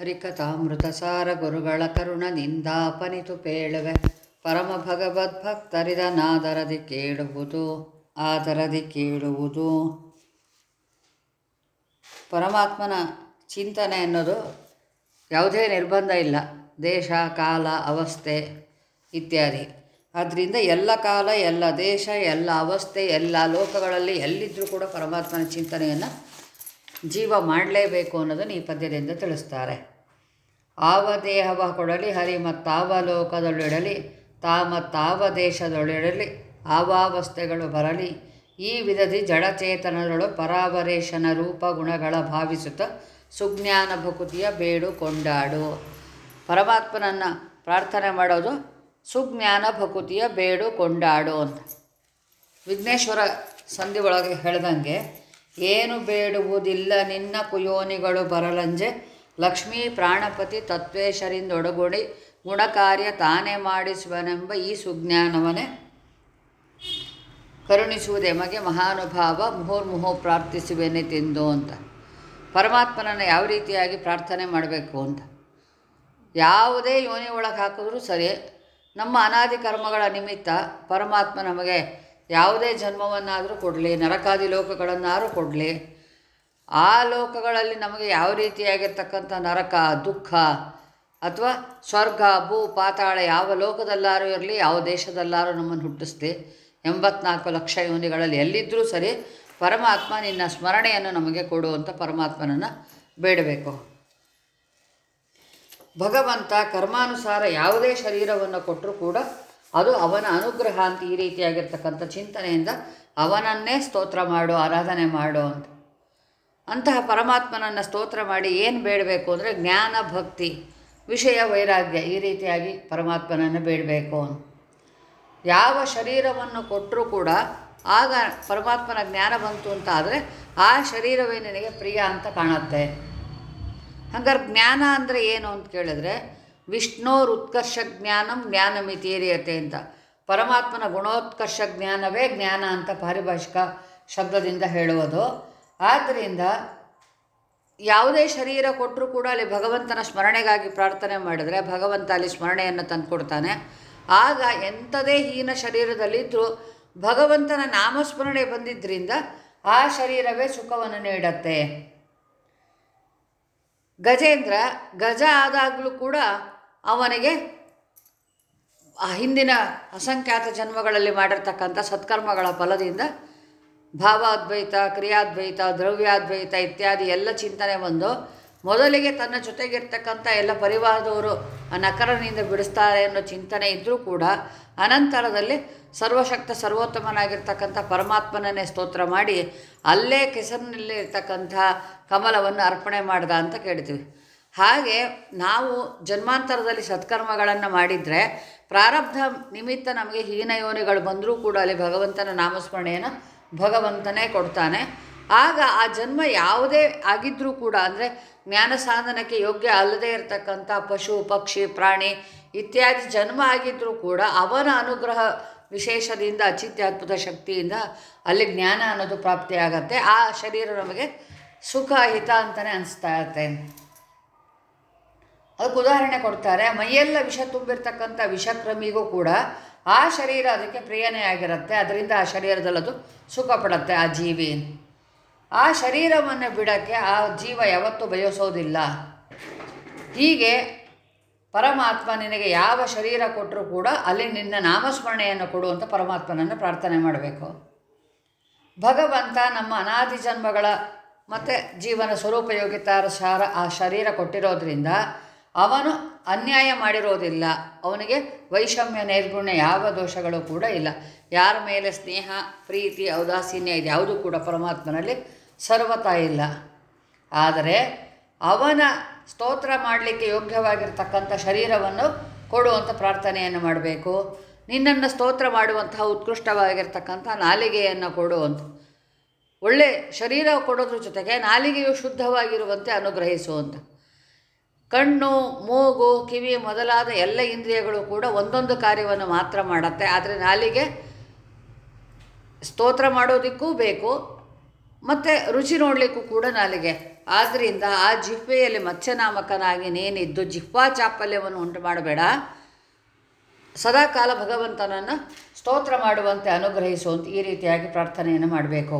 ಹರಿಕಥಾಮೃತಸಾರ ಗುರುಗಳ ಕರುಣ ನಿಂದಾಪನಿತು ಪೇಳುವೆ. ಪರಮ ಭಗವದ್ಭಕ್ತರಿದನಾದರದಿ ಕೇಳುವುದು, ಆದರದಿ ಕೇಳುವುದು. ಪರಮಾತ್ಮನ ಚಿಂತನೆ ಅನ್ನೋದು ಯಾವುದೇ ನಿರ್ಬಂಧ ಇಲ್ಲ. ದೇಶ, ಕಾಲ, ಅವಸ್ಥೆ ಇತ್ಯಾದಿ. ಆದ್ದರಿಂದ ಎಲ್ಲ ಕಾಲ, ಎಲ್ಲ ದೇಶ, ಎಲ್ಲ ಅವಸ್ಥೆ, ಎಲ್ಲ ಲೋಕಗಳಲ್ಲಿ ಎಲ್ಲಿದ್ದರೂ ಕೂಡ ಪರಮಾತ್ಮನ ಚಿಂತನೆಯನ್ನು ಜೀವ ಮಾಡಲೇಬೇಕು ಅನ್ನೋದನ್ನು ಈ ಪದ್ಯದಿಂದ ತಿಳಿಸ್ತಾರೆ. ಆವ ದೇಹವ ಕೊಡಲಿ, ಹರಿ ಮತ್ತಾವ ಲೋಕದೊಳಿಡಲಿ ತಾ ಮತ್ತಾವ ದೇಶದೊಳಿಡಲಿ ಆವಾವಸ್ಥೆಗಳು ಬರಲಿ. ಈ ವಿಧದಿ ಜಡಚೇತನಗಳು ಪರಾವರೇಶನ ರೂಪ ಗುಣಗಳ ಭಾವಿಸುತ್ತ ಸುಜ್ಞಾನ ಭಕುತಿಯ ಬೇಡು ಕೊಂಡಾಡು. ಪರಮಾತ್ಮನನ್ನು ಪ್ರಾರ್ಥನೆ ಮಾಡೋದು ಸುಜ್ಞಾನ ಭಕುತಿಯ ಬೇಡು ಕೊಂಡಾಡು ಅಂತ. ವಿಘ್ನೇಶ್ವರ ಸಂಧಿ ಒಳಗೆ ಹೇಳ್ದಂಗೆ ಏನು ಬೇಡುವುದಿಲ್ಲ ನಿನ್ನ ಕುಯೋನಿಗಳು ಬರಲಂಜೆ. ಲಕ್ಷ್ಮೀ ಪ್ರಾಣಪತಿ ತತ್ವೇಶರಿಂದೊಡಗುಡಿ ಗುಣಕಾರ್ಯ ತಾನೇ ಮಾಡಿಸುವನೆಂಬ ಈ ಸುಜ್ಞಾನವನೇ. ಕರುಣಿಸುವುದೆಮಗೆ ಮಹಾನುಭಾವ, ಮುಹುರ್ಮುಹು ಪ್ರಾರ್ಥಿಸುವೆನೆ ತಿಂದು ಅಂತ. ಪರಮಾತ್ಮನನ್ನು ಯಾವ ರೀತಿಯಾಗಿ ಪ್ರಾರ್ಥನೆ ಮಾಡಬೇಕು ಅಂತ. ಯಾವುದೇ ಯೋನಿ ಒಳಗೆ ಹಾಕಿದ್ರೂ ಸರಿ. ನಮ್ಮ ಅನಾದಿ ಕರ್ಮಗಳ ನಿಮಿತ್ತ ಪರಮಾತ್ಮ ನಮಗೆ ಯಾವುದೇ ಜನ್ಮವನ್ನಾದರೂ ಕೊಡಲಿ, ನರಕಾದಿ ಲೋಕಗಳನ್ನಾದರೂ ಕೊಡಲಿ. ಆ ಲೋಕಗಳಲ್ಲಿ ನಮಗೆ ಯಾವ ರೀತಿಯಾಗಿರ್ತಕ್ಕಂಥ ನರಕ, ದುಃಖ ಅಥವಾ ಸ್ವರ್ಗ, ಭೂ, ಪಾತಾಳ ಯಾವ ಲೋಕದಲ್ಲಾರೂ ಇರಲಿ, ಯಾವ ದೇಶದಲ್ಲಾರೂ ನಮ್ಮನ್ನು ಹುಟ್ಟಿಸ್ತಿ ಎಂಬತ್ನಾಲ್ಕು ಲಕ್ಷ ಯೋನಿಗಳಲ್ಲಿ ಎಲ್ಲಿದ್ದರೂ ಸರಿ ಪರಮಾತ್ಮ ನಿನ್ನ ಸ್ಮರಣೆಯನ್ನು ನಮಗೆ ಕೊಡುವಂಥ ಪರಮಾತ್ಮನನ್ನು ಬೇಡಬೇಕು. ಭಗವಂತ ಕರ್ಮಾನುಸಾರ ಯಾವುದೇ ಶರೀರವನ್ನು ಕೊಟ್ಟರೂ ಕೂಡ ಅದು ಅವನ ಅನುಗ್ರಹ ಅಂತ ಈ ರೀತಿಯಾಗಿರ್ತಕ್ಕಂಥ ಚಿಂತನೆಯಿಂದ ಅವನನ್ನೇ ಸ್ತೋತ್ರ ಮಾಡು, ಆರಾಧನೆ ಮಾಡು ಅಂತ. ಅಂತಹ ಪರಮಾತ್ಮನನ್ನು ಸ್ತೋತ್ರ ಮಾಡಿ ಏನು ಬೇಡಬೇಕು ಅಂದರೆ ಜ್ಞಾನ, ಭಕ್ತಿ, ವಿಷಯ, ವೈರಾಗ್ಯ ಈ ರೀತಿಯಾಗಿ ಪರಮಾತ್ಮನನ್ನು ಬೇಡಬೇಕು ಅಂತ. ಯಾವ ಶರೀರವನ್ನು ಕೊಟ್ಟರೂ ಕೂಡ ಆಗ ಪರಮಾತ್ಮನ ಜ್ಞಾನ ಬಂತು ಅಂತ ಆದರೆ ಆ ಶರೀರವೇ ನಿನಗೆ ಪ್ರಿಯ ಅಂತ ಕಾಣುತ್ತೆ. ಹಂಗಾರೆ ಜ್ಞಾನ ಅಂದರೆ ಏನು ಅಂತ ಕೇಳಿದ್ರೆ ವಿಷ್ಣೋರ್ ಉತ್ಕರ್ಷ ಜ್ಞಾನಂ ಜ್ಞಾನ ಮಿತೀರಿಯತೆ ಅಂತ. ಪರಮಾತ್ಮನ ಗುಣೋತ್ಕರ್ಷ ಜ್ಞಾನವೇ ಜ್ಞಾನ ಅಂತ ಪಾರಿಭಾಷಿಕ ಶಬ್ದದಿಂದ ಹೇಳುವುದು. ಆದ್ದರಿಂದ ಯಾವುದೇ ಶರೀರ ಕೊಟ್ಟರೂ ಕೂಡ ಅಲ್ಲಿ ಭಗವಂತನ ಸ್ಮರಣೆಗಾಗಿ ಪ್ರಾರ್ಥನೆ ಮಾಡಿದರೆ ಭಗವಂತ ಅಲ್ಲಿ ಸ್ಮರಣೆಯನ್ನು ತಂದುಕೊಡ್ತಾನೆ. ಆಗ ಎಂಥದೇ ಹೀನ ಶರೀರದಲ್ಲಿದ್ದರೂ ಭಗವಂತನ ನಾಮಸ್ಮರಣೆ ಬಂದಿದ್ದರಿಂದ ಆ ಶರೀರವೇ ಸುಖವನ್ನು ನೀಡತ್ತೆ. ಗಜೇಂದ್ರ ಗಜ ಆದಾಗಲೂ ಕೂಡ ಅವನಿಗೆ ಆ ಹಿಂದಿನ ಅಸಂಖ್ಯಾತ ಜನ್ಮಗಳಲ್ಲಿ ಮಾಡಿರ್ತಕ್ಕಂಥ ಸತ್ಕರ್ಮಗಳ ಫಲದಿಂದ ಭಾವಾದ್ವೈತ, ಕ್ರಿಯಾದ್ವೈತ, ದ್ರವ್ಯಾದ್ವೈತ ಇತ್ಯಾದಿ ಎಲ್ಲ ಚಿಂತನೆ ಬಂದು ಮೊದಲಿಗೆ ತನ್ನ ಜೊತೆಗಿರ್ತಕ್ಕಂಥ ಎಲ್ಲ ಪರಿವಾರದವರು ನಕರನಿಂದ ಬಿಡಿಸ್ತಾರೆ ಅನ್ನೋ ಚಿಂತನೆ ಇದ್ದರೂ ಕೂಡ ಅನಂತರದಲ್ಲಿ ಸರ್ವಶಕ್ತ, ಸರ್ವೋತ್ತಮನಾಗಿರ್ತಕ್ಕಂಥ ಪರಮಾತ್ಮನನ್ನೇ ಸ್ತೋತ್ರ ಮಾಡಿ ಅಲ್ಲೇ ಕೆಸರಿನಲ್ಲಿ ಇರ್ತಕ್ಕಂಥ ಕಮಲವನ್ನು ಅರ್ಪಣೆ ಮಾಡ್ದ ಅಂತ ಕೇಳ್ತೀವಿ. ಹಾಗೆ ನಾವು ಜನ್ಮಾಂತರದಲ್ಲಿ ಸತ್ಕರ್ಮಗಳನ್ನು ಮಾಡಿದರೆ ಪ್ರಾರಬ್ಧ ನಿಮಿತ್ತ ನಮಗೆ ಹೀನ ಯೋನಿಗಳು ಬಂದರೂ ಕೂಡ ಅಲ್ಲಿ ಭಗವಂತನ ನಾಮಸ್ಮರಣೆಯನ್ನು ಭಗವಂತನೇ ಕೊಡ್ತಾನೆ. ಆಗ ಆ ಜನ್ಮ ಯಾವುದೇ ಆಗಿದ್ದರೂ ಕೂಡ ಅಂದರೆ ಜ್ಞಾನ ಸಾಧನಕ್ಕೆ ಯೋಗ್ಯ ಅಲ್ಲದೇ ಇರತಕ್ಕಂಥ ಪಶು, ಪಕ್ಷಿ, ಪ್ರಾಣಿ ಇತ್ಯಾದಿ ಜನ್ಮ ಆಗಿದ್ದರೂ ಕೂಡ ಅವನ ಅನುಗ್ರಹ ವಿಶೇಷದಿಂದ ಅಚಿತ್ಯದ್ಭುತ ಶಕ್ತಿಯಿಂದ ಅಲ್ಲಿ ಜ್ಞಾನ ಅನ್ನೋದು ಪ್ರಾಪ್ತಿಯಾಗತ್ತೆ. ಆ ಶರೀರ ನಮಗೆ ಸುಖ, ಹಿತ ಅಂತಲೇ ಅನಿಸ್ತಾ ಇರುತ್ತೆ. ಅದಕ್ಕೆ ಉದಾಹರಣೆ ಕೊಡ್ತಾರೆ, ಮೈಯೆಲ್ಲ ವಿಷ ತುಂಬಿರ್ತಕ್ಕಂಥ ವಿಷಕ್ರಮಿಗೂ ಕೂಡ ಆ ಶರೀರ ಅದಕ್ಕೆ ಪ್ರಿಯನೇ ಆಗಿರುತ್ತೆ. ಅದರಿಂದ ಆ ಶರೀರದಲ್ಲಿ ಅದು ಸುಖ ಆ ಜೀವಿ. ಆ ಶರೀರವನ್ನು ಬಿಡೋಕ್ಕೆ ಆ ಜೀವ ಯಾವತ್ತೂ ಬಯಸೋದಿಲ್ಲ. ಹೀಗೆ ಪರಮಾತ್ಮ ನಿನಗೆ ಯಾವ ಶರೀರ ಕೊಟ್ಟರೂ ಕೂಡ ಅಲ್ಲಿ ನಿನ್ನ ನಾಮಸ್ಮರಣೆಯನ್ನು ಕೊಡು ಅಂತ ಪರಮಾತ್ಮನನ್ನು ಪ್ರಾರ್ಥನೆ ಮಾಡಬೇಕು. ಭಗವಂತ ನಮ್ಮ ಅನಾದಿ ಜನ್ಮಗಳ ಮತ್ತು ಜೀವನ ಸ್ವರೂಪಯೋಗಿತಾರ ಸಾರ ಆ ಶರೀರ ಕೊಟ್ಟಿರೋದ್ರಿಂದ ಅವನು ಅನ್ಯಾಯ ಮಾಡಿರೋದಿಲ್ಲ. ಅವನಿಗೆ ವೈಷಮ್ಯ ನೈರ್ಗುಣ್ಯ ಯಾವ ದೋಷಗಳು ಕೂಡ ಇಲ್ಲ. ಯಾರ ಮೇಲೆ ಸ್ನೇಹ, ಪ್ರೀತಿ, ಔದಾಸೀನ್ಯ ಇದು ಯಾವುದೂ ಕೂಡ ಪರಮಾತ್ಮನಲ್ಲಿ ಸರ್ವತಾ ಇಲ್ಲ. ಆದರೆ ಅವನ ಸ್ತೋತ್ರ ಮಾಡಲಿಕ್ಕೆ ಯೋಗ್ಯವಾಗಿರ್ತಕ್ಕಂಥ ಶರೀರವನ್ನು ಕೊಡುವಂಥ ಪ್ರಾರ್ಥನೆಯನ್ನು ಮಾಡಬೇಕು. ನಿನ್ನನ್ನು ಸ್ತೋತ್ರ ಮಾಡುವಂತಹ ಉತ್ಕೃಷ್ಟವಾಗಿರ್ತಕ್ಕಂಥ ನಾಲಿಗೆಯನ್ನು ಕೊಡುವಂಥ ಒಳ್ಳೆ ಶರೀರ ಕೊಡೋದ್ರ ಜೊತೆಗೆ ನಾಲಿಗೆಯು ಶುದ್ಧವಾಗಿರುವಂತೆ ಅನುಗ್ರಹಿಸು ಅಂತ. ಕಣ್ಣು, ಮೂಗು, ಕಿವಿ ಮೊದಲಾದ ಎಲ್ಲ ಇಂದ್ರಿಯಗಳು ಕೂಡ ಒಂದೊಂದು ಕಾರ್ಯವನ್ನು ಮಾತ್ರ ಮಾಡುತ್ತೆ. ಆದರೆ ನಾಲಿಗೆ ಸ್ತೋತ್ರ ಮಾಡೋದಕ್ಕೂ ಬೇಕು, ಮತ್ತು ರುಚಿ ನೋಡಲಿಕ್ಕೂ ಕೂಡ ನಾಲಿಗೆ. ಆದ್ದರಿಂದ ಆ ಜಿಹ್ವೆಯಲ್ಲಿ ಮತ್ಸ್ಯನಾಮಕನಾಗಿ ನೇನಿದ್ದು ಜಿಹ್ವಾ ಚಾಪಲ್ಯವನ್ನು ಉಂಟು ಮಾಡಬೇಡ. ಸದಾಕಾಲ ಭಗವಂತನನ್ನು ಸ್ತೋತ್ರ ಮಾಡುವಂತೆ ಅನುಗ್ರಹಿಸುವಂತೆ ಈ ರೀತಿಯಾಗಿ ಪ್ರಾರ್ಥನೆಯನ್ನು ಮಾಡಬೇಕು.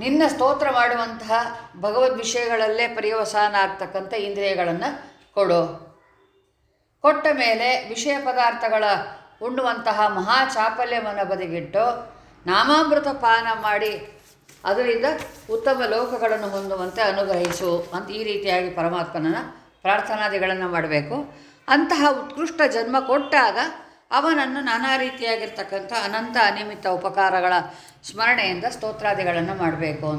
ನಿನ್ನ ಸ್ತೋತ್ರ ಮಾಡುವಂತಹ ಭಗವದ್ ವಿಷಯಗಳಲ್ಲೇ ಪರ್ಯವಸಾನ ಆಗ್ತಕ್ಕಂಥ ಇಂದ್ರಿಯಗಳನ್ನು ಕೊಡು. ಕೊಟ್ಟ ಮೇಲೆ ವಿಷಯ ಪದಾರ್ಥಗಳ ಉಣ್ಣುವಂತಹ ಮಹಾ ಚಾಪಲ್ಯವನ್ನು ಬದಿಗಿಟ್ಟು ನಾಮಾಮೃತ ಪಾನ ಮಾಡಿ ಅದರಿಂದ ಉತ್ತಮ ಲೋಕಗಳನ್ನು ಹೊಂದುವಂತೆ ಅನುಗ್ರಹಿಸು ಅಂತ ಈ ರೀತಿಯಾಗಿ ಪರಮಾತ್ಮನ ಪ್ರಾರ್ಥನಾದಿಗಳನ್ನು ಮಾಡಬೇಕು. ಅಂತಹ ಉತ್ಕೃಷ್ಟ ಜನ್ಮ ಕೊಟ್ಟಾಗ ಅವನನ್ನು ನಾನಾ ರೀತಿಯಾಗಿರ್ತಕ್ಕಂಥ ಅನಂತ ಅನಿಮಿತ ಉಪಕಾರಗಳ ಸ್ಮರಣೆಯಿಂದ ಸ್ತೋತ್ರಾದಿಗಳನ್ನು ಮಾಡಬೇಕು.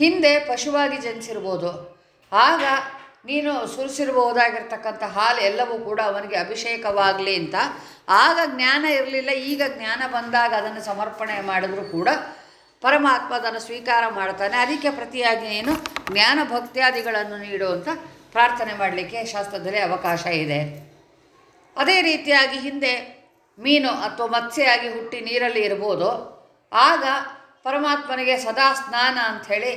ಹಿಂದೆ ಪಶುವಾಗಿ ಜನಿಸಿರ್ಬೋದು. ಆಗ ನೀನು ಸುರಿಸಿರಬಹುದಾಗಿರ್ತಕ್ಕಂಥ ಹಾಲು ಎಲ್ಲವೂ ಕೂಡ ಅವನಿಗೆ ಅಭಿಷೇಕವಾಗಲಿ ಅಂತ. ಆಗ ಜ್ಞಾನ ಇರಲಿಲ್ಲ, ಈಗ ಜ್ಞಾನ ಬಂದಾಗ ಅದನ್ನು ಸಮರ್ಪಣೆ ಮಾಡಿದ್ರು ಕೂಡ ಪರಮಾತ್ಮ ಅದನ್ನು ಸ್ವೀಕಾರ ಮಾಡ್ತಾನೆ. ಅದಕ್ಕೆ ಪ್ರತಿಯಾಗಿ ನೀನು ಜ್ಞಾನ ಭಕ್ತ್ಯಾದಿಗಳನ್ನು ನೀಡುವಂಥ ಪ್ರಾರ್ಥನೆ ಮಾಡಲಿಕ್ಕೆ ಶಾಸ್ತ್ರದಲ್ಲಿ ಅವಕಾಶ ಇದೆ. ಅದೇ ರೀತಿಯಾಗಿ ಹಿಂದೆ ಮೀನು ಅಥವಾ ಮತ್ಸ್ಯಾಗಿ ಹುಟ್ಟಿ ನೀರಲ್ಲಿ ಇರ್ಬೋದು ಆಗ ಪರಮಾತ್ಮನಿಗೆ ಸದಾ ಸ್ನಾನ ಅಂಥೇಳಿ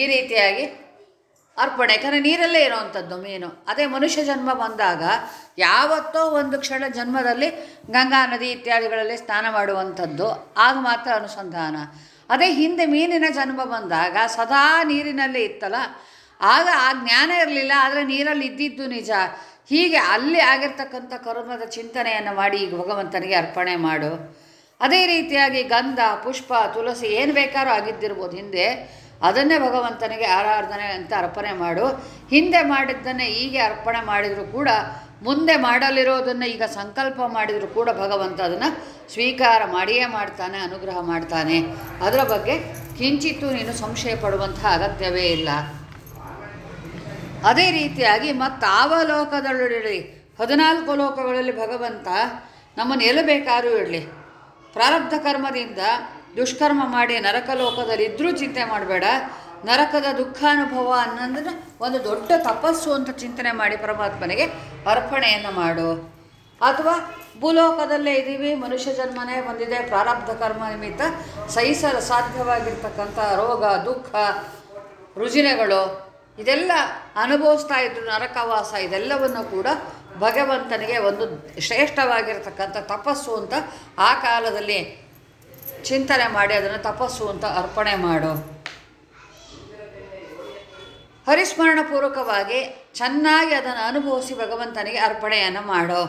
ಈ ರೀತಿಯಾಗಿ ಅರ್ಪಣೆ. ಯಾಕಂದರೆ ನೀರಲ್ಲೇ ಇರೋವಂಥದ್ದು ಮೀನು. ಅದೇ ಮನುಷ್ಯ ಜನ್ಮ ಬಂದಾಗ ಯಾವತ್ತೋ ಒಂದು ಕ್ಷಣ ಜನ್ಮದಲ್ಲಿ ಗಂಗಾ ನದಿ ಇತ್ಯಾದಿಗಳಲ್ಲಿ ಸ್ನಾನ ಮಾಡುವಂಥದ್ದು. ಆಗ ಮಾತ್ರ ಅನುಸಂಧಾನ. ಅದೇ ಹಿಂದೆ ಮೀನಿನ ಜನ್ಮ ಬಂದಾಗ ಸದಾ ನೀರಿನಲ್ಲಿ ಇತ್ತಲ್ಲ. ಆಗ ಆ ಜ್ಞಾನ ಇರಲಿಲ್ಲ, ಆದರೆ ನೀರಲ್ಲಿ ಇದ್ದಿದ್ದು ನಿಜ. ಹೀಗೆ ಅಲ್ಲಿ ಆಗಿರ್ತಕ್ಕಂಥ ಕರ್ಮದ ಚಿಂತನೆಯನ್ನು ಮಾಡಿ ಈಗ ಭಗವಂತನಿಗೆ ಅರ್ಪಣೆ ಮಾಡು. ಅದೇ ರೀತಿಯಾಗಿ ಗಂಧ, ಪುಷ್ಪ, ತುಳಸಿ ಏನು ಬೇಕಾದ್ರೂ ಆಗಿದ್ದಿರ್ಬೋದು. ಹಿಂದೆ ಅದನ್ನೇ ಭಗವಂತನಿಗೆ ಆರಾಧನೆ ಅಂತ ಅರ್ಪಣೆ ಮಾಡು. ಹಿಂದೆ ಮಾಡಿದ್ದನ್ನೇ ಹೀಗೆ ಅರ್ಪಣೆ ಮಾಡಿದರೂ ಕೂಡ, ಮುಂದೆ ಮಾಡಲಿರೋದನ್ನು ಈಗ ಸಂಕಲ್ಪ ಮಾಡಿದರೂ ಕೂಡ ಭಗವಂತ ಅದನ್ನು ಸ್ವೀಕಾರ ಮಾಡಿಯೇ ಮಾಡ್ತಾನೆ, ಅನುಗ್ರಹ ಮಾಡ್ತಾನೆ. ಅದರ ಬಗ್ಗೆ ಕಿಂಚಿತ್ತೂ ನೀನು ಸಂಶಯ ಪಡುವಂತಹ ಅಗತ್ಯವೇ ಇಲ್ಲ. ಅದೇ ರೀತಿಯಾಗಿ ಮತ್ತಾವ ಲೋಕದಲ್ಲಿ ಹದಿನಾಲ್ಕು ಲೋಕಗಳಲ್ಲಿ ಭಗವಂತ ನಮ್ಮನ್ನು ಎಲ್ಲಿ ಬೇಕಾದರೂ ಇರಲಿ. ಪ್ರಾರಬ್ಧ ಕರ್ಮದಿಂದ ದುಷ್ಕರ್ಮ ಮಾಡಿ ನರಕ ಲೋಕದಲ್ಲಿ ಇದ್ದರೂ ಚಿಂತೆ ಮಾಡಬೇಡ. ನರಕದ ದುಃಖಾನುಭವ ಅನ್ನೋದನ್ನು ಒಂದು ದೊಡ್ಡ ತಪಸ್ಸು ಅಂತ ಚಿಂತನೆ ಮಾಡಿ ಪರಮಾತ್ಮನಿಗೆ ಅರ್ಪಣೆಯನ್ನು ಮಾಡು. ಅಥವಾ ಭೂಲೋಕದಲ್ಲೇ ಇದ್ದೀವಿ, ಮನುಷ್ಯ ಜನ್ಮನೇ ಬಂದಿದೆ, ಪ್ರಾರಬ್ಧ ಕರ್ಮ ನಿಮಿತ್ತ ಸಹಿಸಲು ಸಾಧ್ಯವಾಗಿರ್ತಕ್ಕಂಥ ರೋಗ, ದುಃಖ, ರುಜಿನಗಳು ಇದೆಲ್ಲ ಅನುಭವಿಸ್ತಾ ಇದ್ದ ನರಕವಾಸ, ಇದೆಲ್ಲವನ್ನು ಕೂಡ ಭಗವಂತನಿಗೆ ಒಂದು ಶ್ರೇಷ್ಠವಾಗಿರತಕ್ಕಂಥ ತಪಸ್ಸು ಅಂತ ಆ ಕಾಲದಲ್ಲಿ ಚಿಂತನೆ ಮಾಡಿ ಅದನ್ನು ತಪಸ್ಸು ಅಂತ ಅರ್ಪಣೆ ಮಾಡು. ಹರಿಸ್ಮರಣಪೂರ್ವಕವಾಗಿ ಚೆನ್ನಾಗಿ ಅದನ್ನು ಅನುಭವಿಸಿ ಭಗವಂತನಿಗೆ ಅರ್ಪಣೆಯನ್ನು ಮಾಡು.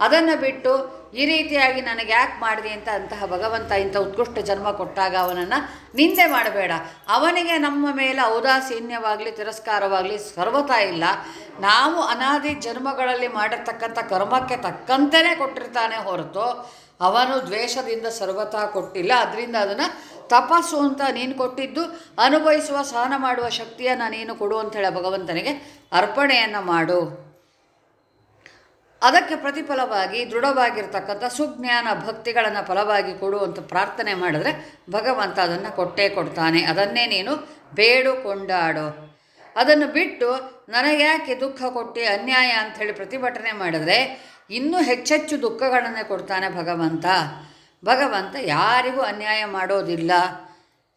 ಅದನ್ನು ಬಿಟ್ಟು ಈ ರೀತಿಯಾಗಿ ನನಗೆ ಯಾಕೆ ಮಾಡಿದೆ ಅಂತ ಅಂತಹ ಭಗವಂತ ಇಂಥ ಉತ್ಕೃಷ್ಟ ಜನ್ಮ ಕೊಟ್ಟಾಗ ಅವನನ್ನು ನಿಂದೆ ಮಾಡಬೇಡ. ಅವನಿಗೆ ನಮ್ಮ ಮೇಲೆ ಔದಾಸೀನ್ಯವಾಗಲಿ, ತಿರಸ್ಕಾರವಾಗಲಿ ಸರ್ವತಾ ಇಲ್ಲ. ನಾವು ಅನಾದಿ ಜನ್ಮಗಳಲ್ಲಿ ಮಾಡಿರ್ತಕ್ಕಂಥ ಕರ್ಮಕ್ಕೆ ತಕ್ಕಂತೆಯೇ ಕೊಟ್ಟಿರ್ತಾನೆ ಹೊರತು ಅವನು ದ್ವೇಷದಿಂದ ಸರ್ವತಾ ಕೊಟ್ಟಿಲ್ಲ. ಅದರಿಂದ ಅದನ್ನು ತಪಸ್ಸು ಅಂತ ನೀನು ಕೊಟ್ಟಿದ್ದು, ಅನುಭವಿಸುವ ಸಹನ ಮಾಡುವ ಶಕ್ತಿಯನ್ನು ನೀನು ಕೊಡು ಅಂತೇಳಿ ಭಗವಂತನಿಗೆ ಅರ್ಪಣೆಯನ್ನು ಮಾಡು. ಅದಕ್ಕೆ ಪ್ರತಿಫಲವಾಗಿ ದೃಢವಾಗಿರ್ತಕ್ಕಂಥ ಸುಜ್ಞಾನ ಭಕ್ತಿಗಳನ್ನು ಫಲವಾಗಿ ಕೊಡುವಂಥ ಪ್ರಾರ್ಥನೆ ಮಾಡಿದ್ರೆ ಭಗವಂತ ಅದನ್ನು ಕೊಟ್ಟೇ ಕೊಡ್ತಾನೆ. ಅದನ್ನೇ ನೀನು ಬೇಡು ಕೊಂಡಾಡು. ಅದನ್ನು ಬಿಟ್ಟು ನನಗ್ಯಾಕೆ ದುಃಖ ಕೊಟ್ಟು ಅನ್ಯಾಯ ಅಂಥೇಳಿ ಪ್ರತಿಭಟನೆ ಮಾಡಿದ್ರೆ ಇನ್ನೂ ಹೆಚ್ಚೆಚ್ಚು ದುಃಖಗಳನ್ನೇ ಕೊಡ್ತಾನೆ ಭಗವಂತ. ಭಗವಂತ ಯಾರಿಗೂ ಅನ್ಯಾಯ ಮಾಡೋದಿಲ್ಲ.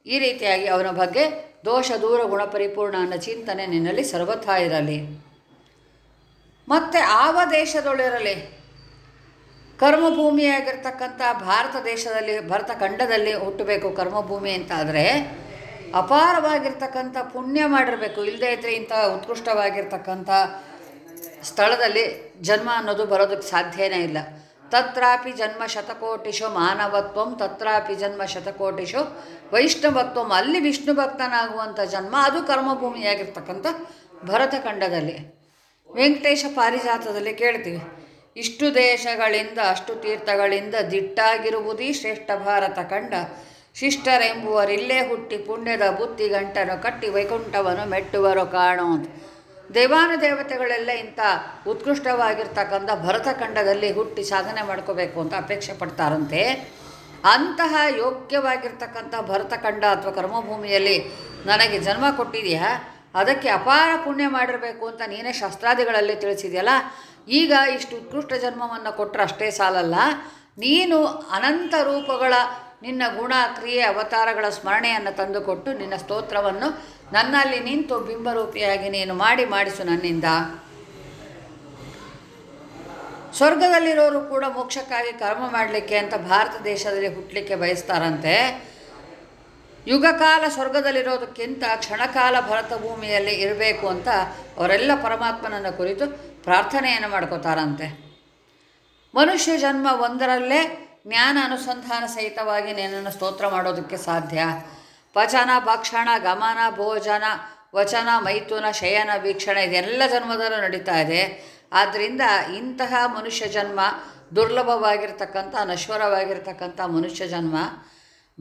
ಈ ರೀತಿಯಾಗಿ ಅವನ ಬಗ್ಗೆ ದೋಷ ದೂರ ಗುಣಪರಿಪೂರ್ಣ ಅನ್ನೋ ಚಿಂತನೆ ನಿನ್ನಲ್ಲಿ ಸರ್ವಥಾ ಇರಲಿ. ಮತ್ತು ಆವ ದೇಶದೊಳಿರಲಿ ಕರ್ಮಭೂಮಿಯಾಗಿರ್ತಕ್ಕಂಥ ಭಾರತ ದೇಶದಲ್ಲಿ, ಭರತ ಖಂಡದಲ್ಲಿ ಹುಟ್ಟಬೇಕು ಕರ್ಮಭೂಮಿ ಅಂತ ಆದರೆ ಅಪಾರವಾಗಿರ್ತಕ್ಕಂಥ ಪುಣ್ಯ ಮಾಡಿರಬೇಕು. ಇಲ್ಲದೇ ಇದ್ದರೆ ಇಂಥ ಉತ್ಕೃಷ್ಟವಾಗಿರ್ತಕ್ಕಂಥ ಸ್ಥಳದಲ್ಲಿ ಜನ್ಮ ಅನ್ನೋದು ಬರೋದಕ್ಕೆ ಸಾಧ್ಯನೇ ಇಲ್ಲ. ತತ್ರಾಪಿ ಜನ್ಮ ಶತಕೋಟಿಶು ಮಾನವತ್ವಂ, ತತ್ರಾಪಿ ಜನ್ಮ ಶತಕೋಟಿಶು ವೈಷ್ಣವತ್ವಂ. ಅಲ್ಲಿ ವಿಷ್ಣು ಭಕ್ತನಾಗುವಂಥ ಜನ್ಮ ಅದು ಕರ್ಮಭೂಮಿಯಾಗಿರ್ತಕ್ಕಂಥ ಭರತಖಂಡದಲ್ಲಿ. ವೆಂಕಟೇಶ ಪಾರಿಜಾತದಲ್ಲಿ ಕೇಳ್ತೀವಿ, ಇಷ್ಟು ದೇಶಗಳಿಂದ, ಅಷ್ಟು ತೀರ್ಥಗಳಿಂದ ದಿಟ್ಟಾಗಿರುವುದೀ ಶ್ರೇಷ್ಠ ಭಾರತ ಕಂಡ ಶಿಷ್ಟರೆಂಬುವರಿಲ್ಲೇ ಹುಟ್ಟಿ ಪುಣ್ಯದ ಬುತ್ತಿ ಗಂಟನು ಕಟ್ಟಿ ವೈಕುಂಠವನ್ನು ಮೆಟ್ಟುವರು ಕಾಣೋ ಅಂತ ದೇವಾನುದೇವತೆಗಳೆಲ್ಲ ಇಂಥ ಉತ್ಕೃಷ್ಟವಾಗಿರ್ತಕ್ಕಂಥ ಭರತಖಂಡದಲ್ಲಿ ಹುಟ್ಟಿ ಸಾಧನೆ ಮಾಡ್ಕೋಬೇಕು ಅಂತ ಅಪೇಕ್ಷೆ ಪಡ್ತಾರಂತೆ. ಅಂತಹ ಯೋಗ್ಯವಾಗಿರ್ತಕ್ಕಂಥ ಭರತಖಂಡ ಅಥವಾ ಕರ್ಮಭೂಮಿಯಲ್ಲಿ ನನಗೆ ಜನ್ಮ ಕೊಟ್ಟಿದೆಯಾ? ಅದಕ್ಕೆ ಅಪಾರ ಪುಣ್ಯ ಮಾಡಿರಬೇಕು ಅಂತ ನೀನೇ ಶಾಸ್ತ್ರಾದಿಗಳಲ್ಲಿ ತಿಳಿಸಿದೆಯಲ್ಲ? ಈಗ ಇಷ್ಟು ಉತ್ಕೃಷ್ಟ ಜನ್ಮವನ್ನು ಕೊಟ್ಟರೆ ಅಷ್ಟೇ ಸಾಲಲ್ಲ. ನೀನು ಅನಂತ ರೂಪಗಳ ನಿನ್ನ ಗುಣ, ಕ್ರಿಯೆ, ಅವತಾರಗಳ ಸ್ಮರಣೆಯನ್ನು ತಂದುಕೊಟ್ಟು ನಿನ್ನ ಸ್ತೋತ್ರವನ್ನು ನನ್ನಲ್ಲಿ ನಿಂತು ಬಿಂಬರೂಪಿಯಾಗಿ ನೀನು ಮಾಡಿ ಮಾಡಿಸು ನನ್ನಿಂದ. ಸ್ವರ್ಗದಲ್ಲಿರೋರು ಕೂಡ ಮೋಕ್ಷಕ್ಕಾಗಿ ಕರ್ಮ ಮಾಡಲಿಕ್ಕೆ ಅಂತ ಭಾರತ ದೇಶದಲ್ಲಿ ಹುಟ್ಟಲಿಕ್ಕೆ ಬಯಸ್ತಾರಂತೆ. ಯುಗಕಾಲ ಸ್ವರ್ಗದಲ್ಲಿರೋದಕ್ಕಿಂತ ಕ್ಷಣಕಾಲ ಭರತ ಭೂಮಿಯಲ್ಲಿ ಇರಬೇಕು ಅಂತ ಅವರೆಲ್ಲ ಪರಮಾತ್ಮನನ್ನು ಕುರಿತು ಪ್ರಾರ್ಥನೆಯನ್ನು ಮಾಡ್ಕೋತಾರಂತೆ. ಮನುಷ್ಯ ಜನ್ಮ ಒಂದರಲ್ಲೇ ಜ್ಞಾನ ಅನುಸಂಧಾನ ಸಹಿತವಾಗಿ ನಿನ್ನನ್ನು ಸ್ತೋತ್ರ ಮಾಡೋದಕ್ಕೆ ಸಾಧ್ಯ. ಪಚನ, ಭಕ್ಷಣ, ಗಮನ, ಭೋಜನ, ವಚನ, ಮೈಥುನ, ಶಯನ, ವೀಕ್ಷಣೆ ಇದೆಲ್ಲ ಜನ್ಮದಲ್ಲೂ ನಡೀತಾ ಇದೆ. ಆದ್ದರಿಂದ ಇಂತಹ ಮನುಷ್ಯ ಜನ್ಮ ದುರ್ಲಭವಾಗಿರ್ತಕ್ಕಂಥ ನಶ್ವರವಾಗಿರ್ತಕ್ಕಂಥ ಮನುಷ್ಯ ಜನ್ಮ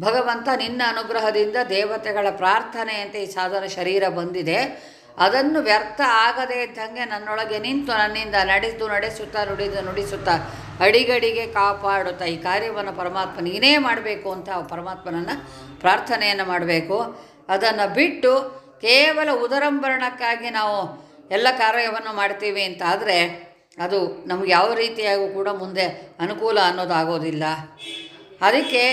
ಭಗವಂತ ನಿನ್ನ ಅನುಗ್ರಹದಿಂದ ದೇವತೆಗಳ ಪ್ರಾರ್ಥನೆಯಂತೆ ಈ ಸಾಧನ ಶರೀರ ಬಂದಿದೆ. ಅದನ್ನು ವ್ಯರ್ಥ ಆಗದೇ ಇದ್ದಂಗೆ ನನ್ನೊಳಗೆ ನಿಂತು ನನ್ನಿಂದ ನಡೆದು ನಡೆಸುತ್ತಾ, ನುಡಿದು ನುಡಿಸುತ್ತಾ, ಅಡಿಗಡಿಗೆ ಕಾಪಾಡುತ್ತಾ ಈ ಕಾರ್ಯವನ್ನು ಪರಮಾತ್ಮ ನೀನೇ ಮಾಡಬೇಕು ಅಂತ ಪರಮಾತ್ಮನನ್ನು ಪ್ರಾರ್ಥನೆಯನ್ನು ಮಾಡಬೇಕು. ಅದನ್ನು ಬಿಟ್ಟು ಕೇವಲ ಉದರಂಭರಣಕ್ಕಾಗಿ ನಾವು ಎಲ್ಲ ಕಾರ್ಯವನ್ನು ಮಾಡ್ತೀವಿ ಅಂತ ಆದರೆ ಅದು ನಮಗೆ ಯಾವ ರೀತಿಯಾಗೂ ಕೂಡ ಮುಂದೆ ಅನುಕೂಲ ಅನ್ನೋದಾಗೋದಿಲ್ಲ. ಅದಕ್ಕೆ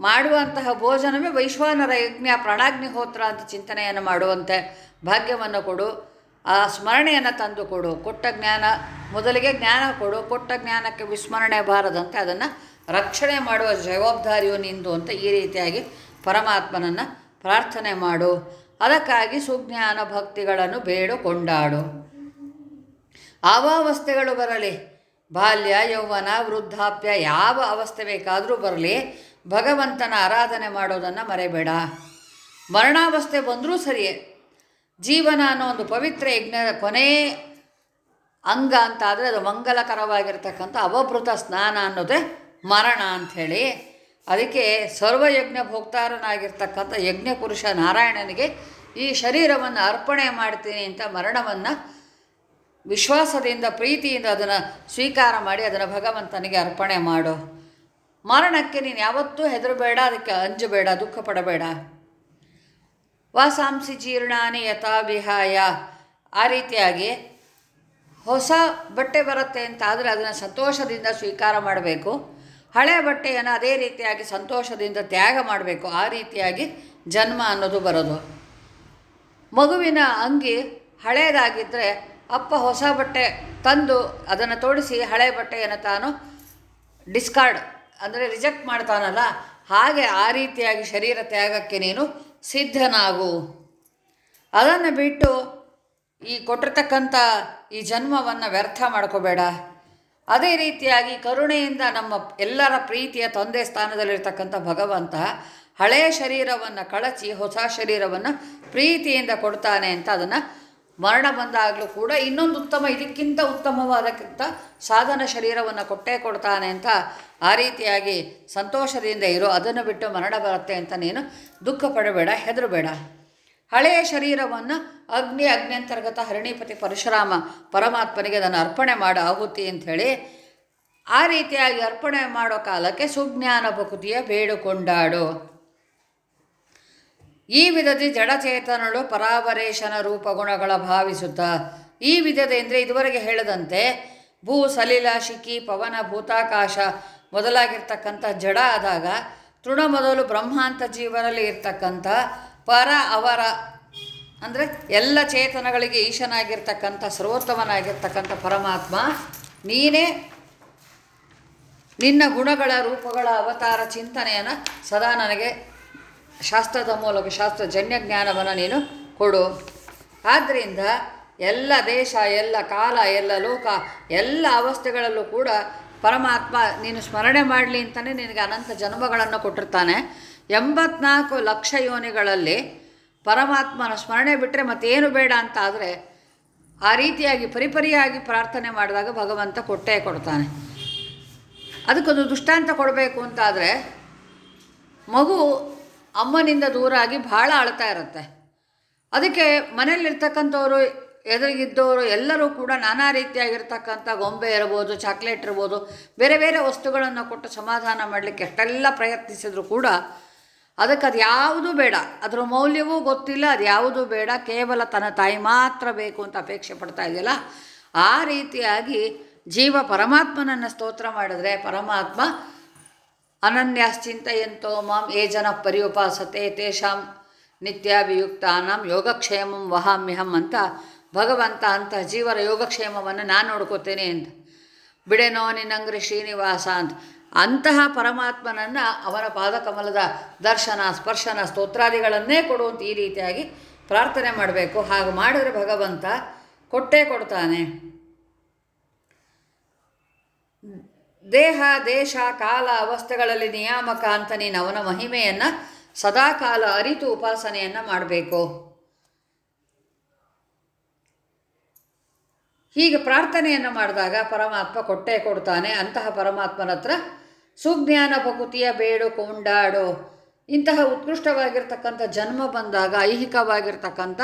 ಮಾಡುವಂತಹ ಭೋಜನವೇ ವೈಶ್ವಾನರ ಯಜ್ಞ ಪ್ರಾಣಾಗ್ನಿಹೋತ್ರ ಅಂತ ಚಿಂತನೆಯನ್ನು ಮಾಡುವಂತೆ ಭಾಗ್ಯವನ್ನು ಕೊಡು. ಆ ಸ್ಮರಣೆಯನ್ನು ತಂದು ಕೊಡು. ಕೊಟ್ಟ ಜ್ಞಾನ, ಮೊದಲಿಗೆ ಜ್ಞಾನ ಕೊಡು. ಕೊಟ್ಟ ಜ್ಞಾನಕ್ಕೆ ವಿಸ್ಮರಣೆ ಬಾರದಂತೆ ಅದನ್ನು ರಕ್ಷಣೆ ಮಾಡುವ ಜವಾಬ್ದಾರಿಯು ನಿಂದು ಅಂತ ಈ ರೀತಿಯಾಗಿ ಪರಮಾತ್ಮನನ್ನು ಪ್ರಾರ್ಥನೆ ಮಾಡು. ಅದಕ್ಕಾಗಿ ಸುಜ್ಞಾನ ಭಕ್ತಿಗಳನ್ನು ಬೇಡು, ಕೊಂಡಾಡು. ಅವಸ್ಥೆಗಳು ಬರಲಿ. ಬಾಲ್ಯ, ಯೌವನ, ವೃದ್ಧಾಪ್ಯ ಯಾವ ಅವಸ್ಥೆ ಬೇಕಾದರೂ ಬರಲಿ. ಭಗವಂತನ ಆರಾಧನೆ ಮಾಡೋದನ್ನು ಮರೆಯಬೇಡ ಮರಣಾವಸ್ಥೆ ಬಂದರೂ ಸರಿಯೇ. ಜೀವನ ಅನ್ನೋ ಒಂದು ಪವಿತ್ರ ಯಜ್ಞದ ಕೊನೆಯ ಅಂಗ ಅಂತ ಆದರೆ ಅದು ಮಂಗಲಕರವಾಗಿರ್ತಕ್ಕಂಥ ಅವಭೃತ ಸ್ನಾನ ಅನ್ನೋದೇ ಮರಣ ಅಂಥೇಳಿ. ಅದಕ್ಕೆ ಸರ್ವಯಜ್ಞ ಭೋಕ್ತಾರನಾಗಿರ್ತಕ್ಕಂಥ ಯಜ್ಞ ಪುರುಷ ನಾರಾಯಣನಿಗೆ ಈ ಶರೀರವನ್ನು ಅರ್ಪಣೆ ಮಾಡ್ತೀನಿ ಅಂತ ಮರಣವನ್ನು ವಿಶ್ವಾಸದಿಂದ, ಪ್ರೀತಿಯಿಂದ ಅದನ್ನು ಸ್ವೀಕಾರ ಮಾಡಿ ಅದನ್ನು ಭಗವಂತನಿಗೆ ಅರ್ಪಣೆ ಮಾಡು. ಮರಣಕ್ಕೆ ನೀನು ಯಾವತ್ತೂ ಹೆದರಬೇಡ, ಅದಕ್ಕೆ ಅಂಜಬೇಡ ದುಃಖ ಪಡಬೇಡ ವಾಸಾಂಸಿ ಜೀರ್ಣಾನಿ ಯಥಾ ವಿಹಾಯ. ಆ ರೀತಿಯಾಗಿ ಹೊಸ ಬಟ್ಟೆ ಬರುತ್ತೆ ಅಂತ ಆದರೆ ಅದನ್ನು ಸಂತೋಷದಿಂದ ಸ್ವೀಕಾರ ಮಾಡಬೇಕು. ಹಳೆ ಬಟ್ಟೆಯನ್ನು ಅದೇ ರೀತಿಯಾಗಿ ಸಂತೋಷದಿಂದ ತ್ಯಾಗ ಮಾಡಬೇಕು. ಆ ರೀತಿಯಾಗಿ ಜನ್ಮ ಅನ್ನೋದು ಬರೋದು. ಮಗುವಿನ ಅಂಗಿ ಹಳೆಯದಾಗಿದ್ದರೆ ಅಪ್ಪ ಹೊಸ ಬಟ್ಟೆ ತಂದು ಅದನ್ನು ತೋಡಿಸಿ ಹಳೆ ಬಟ್ಟೆಯನ್ನು ತಾನು ಡಿಸ್ಕಾರ್ಡ್ ಅಂದರೆ ರಿಜೆಕ್ಟ್ ಮಾಡ್ತಾನಲ್ಲ, ಹಾಗೆ ಆ ರೀತಿಯಾಗಿ ಶರೀರ ತ್ಯಾಗಕ್ಕೆ ನೀನು ಸಿದ್ಧನಾಗು. ಅದನ್ನು ಬಿಟ್ಟು ಈ ಕೊಟ್ಟಿರ್ತಕ್ಕಂಥ ಈ ಜನ್ಮವನ್ನು ವ್ಯರ್ಥ ಮಾಡ್ಕೋಬೇಡ. ಅದೇ ರೀತಿಯಾಗಿ ಕರುಣೆಯಿಂದ ನಮ್ಮ ಎಲ್ಲರ ಪ್ರೀತಿಯ ತಂದೆ ಸ್ಥಾನದಲ್ಲಿರ್ತಕ್ಕಂಥ ಭಗವಂತ ಹಳೆಯ ಶರೀರವನ್ನು ಕಳಚಿ ಹೊಸ ಶರೀರವನ್ನು ಪ್ರೀತಿಯಿಂದ ಕೊಡ್ತಾನೆ ಅಂತ ಅದನ್ನು ಮರಣ ಬಂದಾಗಲೂ ಕೂಡ ಇನ್ನೊಂದು ಉತ್ತಮ, ಇದಕ್ಕಿಂತ ಉತ್ತಮವಾದಕ್ಕಿಂತ ಸಾಧನ ಶರೀರವನ್ನು ಕೊಟ್ಟೇ ಕೊಡ್ತಾನೆ ಅಂತ ಆ ರೀತಿಯಾಗಿ ಸಂತೋಷದಿಂದ ಇರೋ, ಅದನ್ನು ಬಿಟ್ಟು ಮರಣ ಬರುತ್ತೆ ಅಂತ ನೀನು ದುಃಖ ಪಡಬೇಡ, ಹೆದರಬೇಡ. ಹಳೆಯ ಶರೀರವನ್ನು ಅಗ್ನಿ ಅಗ್ನಿ ಅಂತರ್ಗತ ಹರಣಿಪತಿ ಪರಶುರಾಮ ಪರಮಾತ್ಮನಿಗೆ ಅದನ್ನು ಅರ್ಪಣೆ ಮಾಡೋ, ಆಹುತಿ ಅಂಥೇಳಿ. ಆ ರೀತಿಯಾಗಿ ಅರ್ಪಣೆ ಮಾಡೋ ಕಾಲಕ್ಕೆ ಸುಜ್ಞಾನ ಭಕುತಿಯ ಬೇಡುಕೊಂಡಾಡು. ಈ ವಿಧದಿ ಜಡಚೇತನಳು ಪರಾವರೇಶನ ರೂಪಗುಣಗಳ ಭಾವಿಸುತ್ತ. ಈ ವಿಧದ ಎಂದರೆ ಇದುವರೆಗೆ ಹೇಳದಂತೆ ಭೂ ಸಲಿಲ, ಶಿಖಿ, ಪವನ, ಭೂತಾಕಾಶ ಮೊದಲಾಗಿರ್ತಕ್ಕಂಥ ಜಡ ಆದಾಗ ತೃಣ ಮೊದಲು ಬ್ರಹ್ಮಾಂತ ಜೀವನಲ್ಲಿ ಇರ್ತಕ್ಕಂಥ ಪರ, ಅವರ ಅಂದರೆ ಎಲ್ಲ ಚೇತನಗಳಿಗೆ ಈಶನಾಗಿರ್ತಕ್ಕಂಥ, ಸರ್ವೋತ್ತಮನಾಗಿರ್ತಕ್ಕಂಥ ಪರಮಾತ್ಮ ನೀನೇ ನಿನ್ನ ಗುಣಗಳ, ರೂಪಗಳ, ಅವತಾರ ಚಿಂತನೆಯನ್ನು ಸದಾ ನನಗೆ ಶಾಸ್ತ್ರದ ಮೂಲಕ ಶಾಸ್ತ್ರಜನ್ಯ ಜ್ಞಾನವನ್ನು ನೀನು ಕೊಡು. ಆದ್ದರಿಂದ ಎಲ್ಲ ದೇಶ, ಎಲ್ಲ ಕಾಲ, ಎಲ್ಲ ಲೋಕ, ಎಲ್ಲ ಅವಸ್ಥೆಗಳಲ್ಲೂ ಕೂಡ ಪರಮಾತ್ಮ ನೀನು ಸ್ಮರಣೆ ಮಾಡಲಿ ಅಂತಲೇ ನಿನಗೆ ಅನಂತ ಜನ್ಮಗಳನ್ನು ಕೊಟ್ಟಿರ್ತಾನೆ. ಎಂಬತ್ನಾಲ್ಕು ಲಕ್ಷ ಯೋನಿಗಳಲ್ಲಿ ಪರಮಾತ್ಮನ ಸ್ಮರಣೆ ಬಿಟ್ಟರೆ ಮತ್ತೇನು ಬೇಡ ಅಂತ ಆದರೆ ಆ ರೀತಿಯಾಗಿ ಪರಿಪರಿಯಾಗಿ ಪ್ರಾರ್ಥನೆ ಮಾಡಿದಾಗ ಭಗವಂತ ಕೊಟ್ಟೇ ಕೊಡ್ತಾನೆ. ಅದಕ್ಕೊಂದು ದುಷ್ಟಾಂತ ಕೊಡಬೇಕು ಅಂತಾದರೆ ಮಗು ಅಮ್ಮನಿಂದ ದೂರ ಆಗಿ ಭಾಳ ಅಳ್ತಾ ಇರುತ್ತೆ. ಅದಕ್ಕೆ ಮನೇಲಿರ್ತಕ್ಕಂಥವ್ರು ಎದುರಿಗಿದ್ದವರು ಎಲ್ಲರೂ ಕೂಡ ನಾನಾ ರೀತಿಯಾಗಿರ್ತಕ್ಕಂಥ ಗೊಂಬೆ ಇರ್ಬೋದು, ಚಾಕ್ಲೇಟ್ ಇರ್ಬೋದು, ಬೇರೆ ಬೇರೆ ವಸ್ತುಗಳನ್ನು ಕೊಟ್ಟು ಸಮಾಧಾನ ಮಾಡಲಿಕ್ಕೆ ಎಷ್ಟೆಲ್ಲ ಪ್ರಯತ್ನಿಸಿದ್ರು ಕೂಡ ಅದಕ್ಕೆ ಅದು ಯಾವುದೂ ಬೇಡ. ಅದರ ಮೌಲ್ಯವೂ ಗೊತ್ತಿಲ್ಲ, ಅದು ಯಾವುದೂ ಬೇಡ. ಕೇವಲ ತನ್ನ ತಾಯಿ ಮಾತ್ರ ಬೇಕು ಅಂತ ಅಪೇಕ್ಷೆ ಪಡ್ತಾ ಇದೆಯಲ್ಲ? ಆ ರೀತಿಯಾಗಿ ಜೀವ ಪರಮಾತ್ಮನನ್ನು ಸ್ತೋತ್ರ ಮಾಡಿದ್ರೆ ಪರಮಾತ್ಮ ಅನನ್ಯಾಶ್ಚಿಂತೆಯಂತೋ ಮಾಂ ಯೇ ಜನ ಪರ್ಯುಪಾಸತೆ ತೇಷಾಂ ನಿತ್ಯಾಭಿಯುಕ್ತಾನಾಂ ಯೋಗಕ್ಷೇಮಂ ವಹಾಮ್ಯಹಂ ಅಂತ ಭಗವಂತ ಅಂತ ಜೀವರ ಯೋಗಕ್ಷೇಮವನ್ನು ನಾನು ನೋಡ್ಕೋತೇನೆ ಅಂತ ಬಿಡೆನೋ ನಿನ್ನಂಗ್ರಿ ಶ್ರೀನಿವಾಸ ಅಂತ ಅಂತಹ ಪರಮಾತ್ಮನನ್ನು ಅವನ ಪಾದಕಮಲದ ದರ್ಶನ, ಸ್ಪರ್ಶನ, ಸ್ತೋತ್ರಾದಿಗಳನ್ನೇ ಕೊಡುವಂತ ಈ ರೀತಿಯಾಗಿ ಪ್ರಾರ್ಥನೆ ಮಾಡಬೇಕು. ಹಾಗೆ ಮಾಡಿದರೆ ಭಗವಂತ ಕೊಟ್ಟೇ ಕೊಡ್ತಾನೆ. ದೇಹ, ದೇಶ, ಕಾಲ, ಅವಸ್ಥೆಗಳಲ್ಲಿ ನಿಯಾಮಕ ಅಂತ ನೀನು ಅವನ ಮಹಿಮೆಯನ್ನು ಸದಾಕಾಲ ಅರಿತು ಉಪಾಸನೆಯನ್ನು ಮಾಡಬೇಕು. ಹೀಗೆ ಪ್ರಾರ್ಥನೆಯನ್ನು ಮಾಡಿದಾಗ ಪರಮಾತ್ಮ ಕೊಟ್ಟೇ ಕೊಡ್ತಾನೆ. ಅಂತಹ ಪರಮಾತ್ಮನ ಹತ್ರ ಸುಜ್ಞಾನ, ಭಕುತಿಯ, ಬೇಡು, ಕೊಂಡಾಡು, ಇಂತಹ ಉತ್ಕೃಷ್ಟವಾಗಿರ್ತಕ್ಕಂಥ ಜನ್ಮ ಬಂದಾಗ, ಐಹಿಕವಾಗಿರ್ತಕ್ಕಂಥ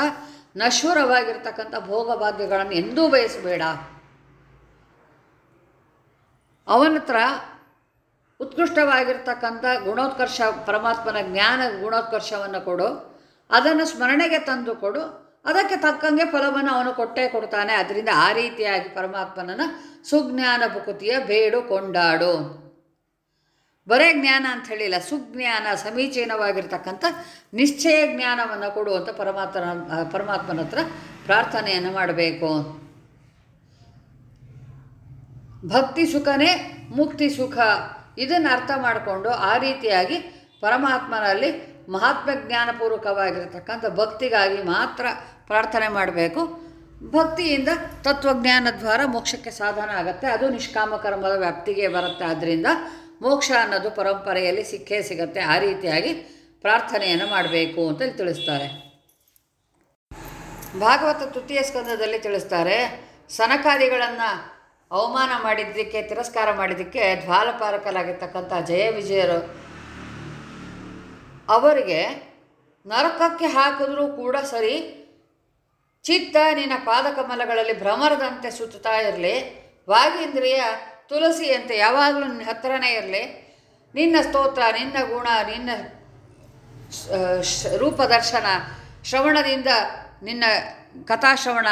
ನಶ್ವರವಾಗಿರ್ತಕ್ಕಂಥ ಭೋಗಭಾಗ್ಯಗಳನ್ನು ಎಂದೂ ಬಯಸಬೇಡ. ಅವನ ಹತ್ರ ಉತ್ಕೃಷ್ಟವಾಗಿರ್ತಕ್ಕಂಥ ಗುಣೋತ್ಕರ್ಷ ಪರಮಾತ್ಮನ ಜ್ಞಾನ ಗುಣೋತ್ಕರ್ಷವನ್ನು ಕೊಡು, ಅದನ್ನು ಸ್ಮರಣೆಗೆ ತಂದು ಕೊಡು, ಅದಕ್ಕೆ ತಕ್ಕಂಗೆ ಫಲವನ್ನು ಅವನು ಕೊಟ್ಟೇ ಕೊಡ್ತಾನೆ. ಅದರಿಂದ ಆ ರೀತಿಯಾಗಿ ಪರಮಾತ್ಮನನ್ನು ಸುಜ್ಞಾನ ಭುಕುತಿಯ ಬೇಡು ಕೊಂಡಾಡು. ಬರೇ ಜ್ಞಾನ ಅಂತ ಹೇಳಿಲ್ಲ, ಸುಜ್ಞಾನ, ಸಮೀಚೀನವಾಗಿರ್ತಕ್ಕಂಥ ನಿಶ್ಚಯ ಜ್ಞಾನವನ್ನು ಕೊಡುವಂಥ ಪರಮಾತ್ಮನ ಪರಮಾತ್ಮನ ಹತ್ರ ಪ್ರಾರ್ಥನೆಯನ್ನು ಮಾಡಬೇಕು. ಭಕ್ತಿ ಸುಖನೇ ಮುಕ್ತಿ ಸುಖ ಇದನ್ನು ಅರ್ಥ ಮಾಡಿಕೊಂಡು ಆ ರೀತಿಯಾಗಿ ಪರಮಾತ್ಮನಲ್ಲಿ ಮಹಾತ್ಮ ಜ್ಞಾನಪೂರ್ವಕವಾಗಿರತಕ್ಕಂಥ ಭಕ್ತಿಗಾಗಿ ಮಾತ್ರ ಪ್ರಾರ್ಥನೆ ಮಾಡಬೇಕು. ಭಕ್ತಿಯಿಂದ ತತ್ವಜ್ಞಾನ ದ್ವಾರ ಮೋಕ್ಷಕ್ಕೆ ಸಾಧನ ಆಗುತ್ತೆ. ಅದು ನಿಷ್ಕಾಮ ಕರ್ಮದ ವ್ಯಾಪ್ತಿಗೆ ಬರುತ್ತೆ. ಆದ್ದರಿಂದ ಮೋಕ್ಷ ಅನ್ನೋದು ಪರಂಪರೆಯಲ್ಲಿ ಸಿಕ್ಕೇ ಸಿಗುತ್ತೆ. ಆ ರೀತಿಯಾಗಿ ಪ್ರಾರ್ಥನೆಯನ್ನು ಮಾಡಬೇಕು ಅಂತ ತಿಳಿಸ್ತಾರೆ. ಭಾಗವತ ತೃತೀಯ ಸ್ಕಂದದಲ್ಲಿ ತಿಳಿಸ್ತಾರೆ, ಸನಕಾದಿಗಳನ್ನು ಅವಮಾನ ಮಾಡಿದ್ದಕ್ಕೆ, ತಿರಸ್ಕಾರ ಮಾಡಿದ್ದಕ್ಕೆ ದ್ವಾಲಪಾರಕಲಾಗಿರ್ತಕ್ಕಂಥ ಜಯ ವಿಜಯರು ಅವರಿಗೆ ನರಕಕ್ಕೆ ಹಾಕಿದ್ರೂ ಕೂಡ ಸರಿ. ಚಿತ್ತ ನಿನ್ನ ಪಾದಕಮಲಗಳಲ್ಲಿ ಭ್ರಮರದಂತೆ ಸುತ್ತುತ್ತಾ ಇರಲಿ. ವಾಗೀಂದ್ರಿಯ ತುಳಸಿಯಂತೆ ಯಾವಾಗಲೂ ನಿನ್ನ ಹತ್ತಿರನೇ ಇರಲಿ. ನಿನ್ನ ಸ್ತೋತ್ರ, ನಿನ್ನ ಗುಣ, ನಿನ್ನ ರೂಪದರ್ಶನ ಶ್ರವಣದಿಂದ ನಿನ್ನ ಕಥಾಶ್ರವಣ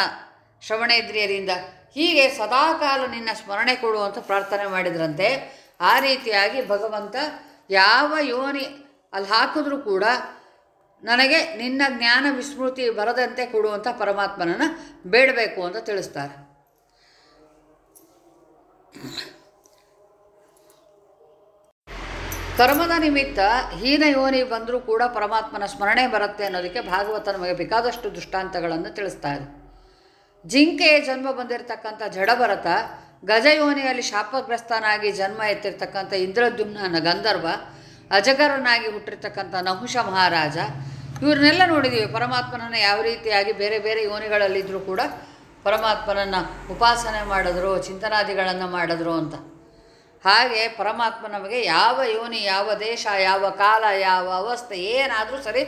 ಶ್ರವಣೇಂದ್ರಿಯರಿಂದ ಹೀಗೆ ಸದಾಕಾಲ ನಿನ್ನ ಸ್ಮರಣೆ ಕೊಡುವಂತ ಪ್ರಾರ್ಥನೆ ಮಾಡಿದ್ರಂತೆ. ಆ ರೀತಿಯಾಗಿ ಭಗವಂತ ಯಾವ ಯೋನಿ ಅಲ್ಲಿ ಹಾಕಿದ್ರೂ ಕೂಡ ನನಗೆ ನಿನ್ನ ಜ್ಞಾನ ವಿಸ್ಮೃತಿ ಬರದಂತೆ ಕೊಡುವಂಥ ಪರಮಾತ್ಮನನ್ನು ಬೇಡಬೇಕು ಅಂತ ತಿಳಿಸ್ತಾರೆ. ಕರ್ಮದ ನಿಮಿತ್ತ ಹೀನ ಯೋನಿ ಬಂದರೂ ಕೂಡ ಪರಮಾತ್ಮನ ಸ್ಮರಣೆ ಬರುತ್ತೆ ಅನ್ನೋದಕ್ಕೆ ಭಾಗವತ ನಮಗೆ ಬೇಕಾದಷ್ಟು ದೃಷ್ಟಾಂತಗಳನ್ನು ತಿಳಿಸ್ತಾ ಇದೆ. ಜಿಂಕೆಯ ಜನ್ಮ ಬಂದಿರತಕ್ಕಂಥ ಜಡಭರತ, ಗಜಯೋನಿಯಲ್ಲಿ ಶಾಪಗ್ರಸ್ತನಾಗಿ ಜನ್ಮ ಎತ್ತಿರ್ತಕ್ಕಂಥ ಇಂದ್ರದ್ಯುಮ್ನ ಗಂಧರ್ವ, ಅಜಗರನಾಗಿ ಹುಟ್ಟಿರ್ತಕ್ಕಂಥ ನಹುಷ ಮಹಾರಾಜ, ಇವ್ರನ್ನೆಲ್ಲ ನೋಡಿದ್ದೀವಿ ಪರಮಾತ್ಮನನ್ನು ಯಾವ ರೀತಿಯಾಗಿ ಬೇರೆ ಬೇರೆ ಯೋನಿಗಳಲ್ಲಿದ್ದರೂ ಕೂಡ ಪರಮಾತ್ಮನನ್ನು ಉಪಾಸನೆ ಮಾಡಿದ್ರು, ಚಿಂತನಾದಿಗಳನ್ನು ಮಾಡಿದ್ರು ಅಂತ. ಹಾಗೆ ಪರಮಾತ್ಮ ನಮಗೆ ಯಾವ ಯೋನಿ, ಯಾವ ದೇಶ, ಯಾವ ಕಾಲ, ಯಾವ ಅವಸ್ಥೆ ಏನಾದರೂ ಸರಿ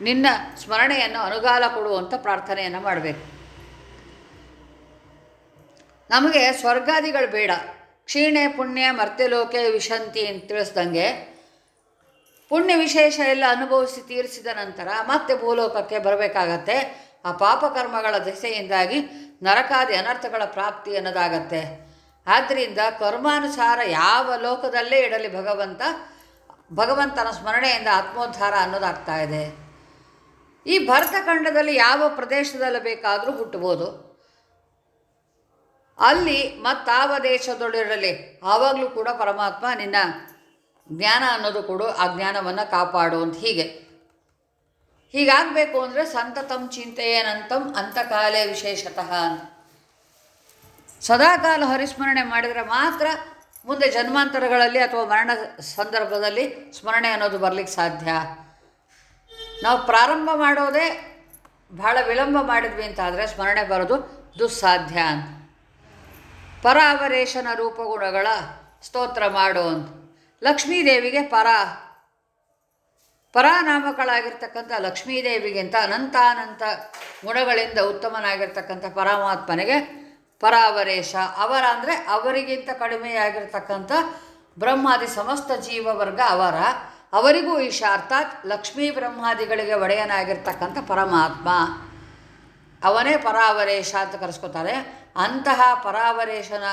ನಿನ್ನ ಸ್ಮರಣೆಯನ್ನು ಅನುಗಾಲ ಕೊಡುವಂಥ ಪ್ರಾರ್ಥನೆಯನ್ನು ಮಾಡಬೇಕು. ನಮಗೆ ಸ್ವರ್ಗಾದಿಗಳು ಬೇಡ. ಕ್ಷೀಣೆ, ಪುಣ್ಯ ಮರ್ತ್ಯಲೋಕೆ ವಿಶಂತಿ ಅಂತ ತಿಳಿಸ್ದಂಗೆ ಪುಣ್ಯ ವಿಶೇಷ ಎಲ್ಲ ಅನುಭವಿಸಿ ತೀರಿಸಿದ ನಂತರ ಮತ್ತೆ ಭೂಲೋಕಕ್ಕೆ ಬರಬೇಕಾಗತ್ತೆ. ಆ ಪಾಪಕರ್ಮಗಳ ದೆಸೆಯಿಂದಾಗಿ ನರಕಾದಿ ಅನರ್ಥಗಳ ಪ್ರಾಪ್ತಿ ಅನ್ನೋದಾಗತ್ತೆ. ಆದ್ದರಿಂದ ಕರ್ಮಾನುಸಾರ ಯಾವ ಲೋಕದಲ್ಲೇ ಇಡಲಿ ಭಗವಂತ, ಭಗವಂತನ ಸ್ಮರಣೆಯಿಂದ ಆತ್ಮೋದ್ಧಾರ ಅನ್ನೋದಾಗ್ತಾ ಇದೆ. ಈ ಭರತಖಂಡದಲ್ಲಿ ಯಾವ ಪ್ರದೇಶದಲ್ಲಿ ಬೇಕಾದರೂ ಹುಟ್ಟಬೋದು. ಅಲ್ಲಿ ಮತ್ತಾವ ದೇಶದೊಳಿರಲಿ ಆವಾಗಲೂ ಕೂಡ ಪರಮಾತ್ಮ ನಿನ್ನ ಜ್ಞಾನ ಅನ್ನೋದು ಕೊಡು, ಆ ಜ್ಞಾನವನ್ನು ಕಾಪಾಡು ಅಂತ ಹೀಗೆ. ಹೀಗಾಗಬೇಕು ಅಂದರೆ ಸಂತತಂ ಚಿಂತೆಯೇನಂತಂ ಅಂತಕಾಲೇ ವಿಶೇಷತಃ ಅಂತ. ಸದಾಕಾಲ ಹರಿಸ್ಮರಣೆ ಮಾಡಿದರೆ ಮಾತ್ರ ಮುಂದೆ ಜನ್ಮಾಂತರಗಳಲ್ಲಿ ಅಥವಾ ಮರಣ ಸಂದರ್ಭದಲ್ಲಿ ಸ್ಮರಣೆ ಅನ್ನೋದು ಬರಲಿಕ್ಕೆ ಸಾಧ್ಯ. ನಾವು ಪ್ರಾರಂಭ ಮಾಡೋದೇ ಬಹಳ ವಿಳಂಬ ಮಾಡಿದ್ವಿ ಅಂತಾದರೆ ಸ್ಮರಣೆ ಬರೋದು ದುಸ್ಸಾಧ್ಯ ಅಂತ. ಪರಾವರೇಶನ ರೂಪಗುಣಗಳ ಸ್ತೋತ್ರ ಮಾಡು ಲಕ್ಷ್ಮೀದೇವಿಗೆ ಪರ. ಪರಾನಾಮಕಳಾಗಿರ್ತಕ್ಕಂಥ ಲಕ್ಷ್ಮೀದೇವಿಗಿಂತ ಅನಂತಾನಂತ ಗುಣಗಳಿಂದ ಉತ್ತಮನಾಗಿರ್ತಕ್ಕಂಥ ಪರಮಾತ್ಮನಿಗೆ ಪರಾವರೇಶ. ಅವರ ಅಂದರೆ ಅವರಿಗಿಂತ ಕಡಿಮೆಯಾಗಿರ್ತಕ್ಕಂಥ ಬ್ರಹ್ಮಾದಿ ಸಮಸ್ತ ಜೀವವರ್ಗ ಅವರ. ಅವರಿಗೂ ಈಶ ಅರ್ಥಾತ್ ಲಕ್ಷ್ಮೀ ಬ್ರಹ್ಮಾದಿಗಳಿಗೆ ಒಡೆಯನಾಗಿರ್ತಕ್ಕಂಥ ಪರಮಾತ್ಮ. ಅವನೇ ಪರಾವರೇಶ ಅಂತ ಕರೆಸ್ಕೊತಾರೆ. ಅಂತಹ ಪರಾವರೇಶನ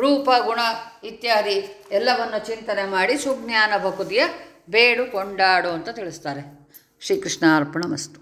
ರೂಪ, ಗುಣ ಇತ್ಯಾದಿ ಎಲ್ಲವನ್ನು ಚಿಂತನೆ ಮಾಡಿ ಸುಜ್ಞಾನ ಭಕುತಿಯ ಬೇಡು ಕೊಂಡಾಡು ಅಂತ ತಿಳಿಸ್ತಾರೆ. ಶ್ರೀಕೃಷ್ಣ ಅರ್ಪಣ ಮಸ್ತು.